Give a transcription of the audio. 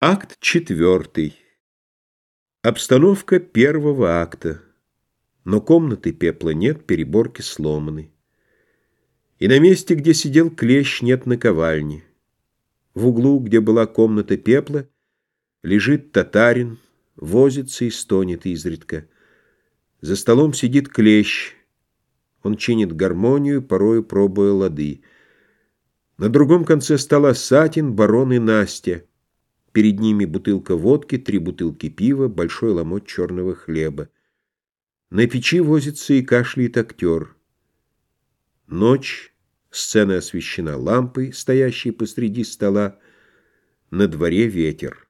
Акт четвертый. Обстановка первого акта. Но комнаты пепла нет, переборки сломаны. И на месте, где сидел клещ, нет наковальни. В углу, где была комната пепла, лежит татарин, возится и стонет изредка. За столом сидит клещ. Он чинит гармонию, порою пробуя лады. На другом конце стола Сатин, барон и Настя — Перед ними бутылка водки, три бутылки пива, большой ломоть черного хлеба. На печи возится и кашляет актер. Ночь, сцена освещена лампой, стоящей посреди стола. На дворе ветер.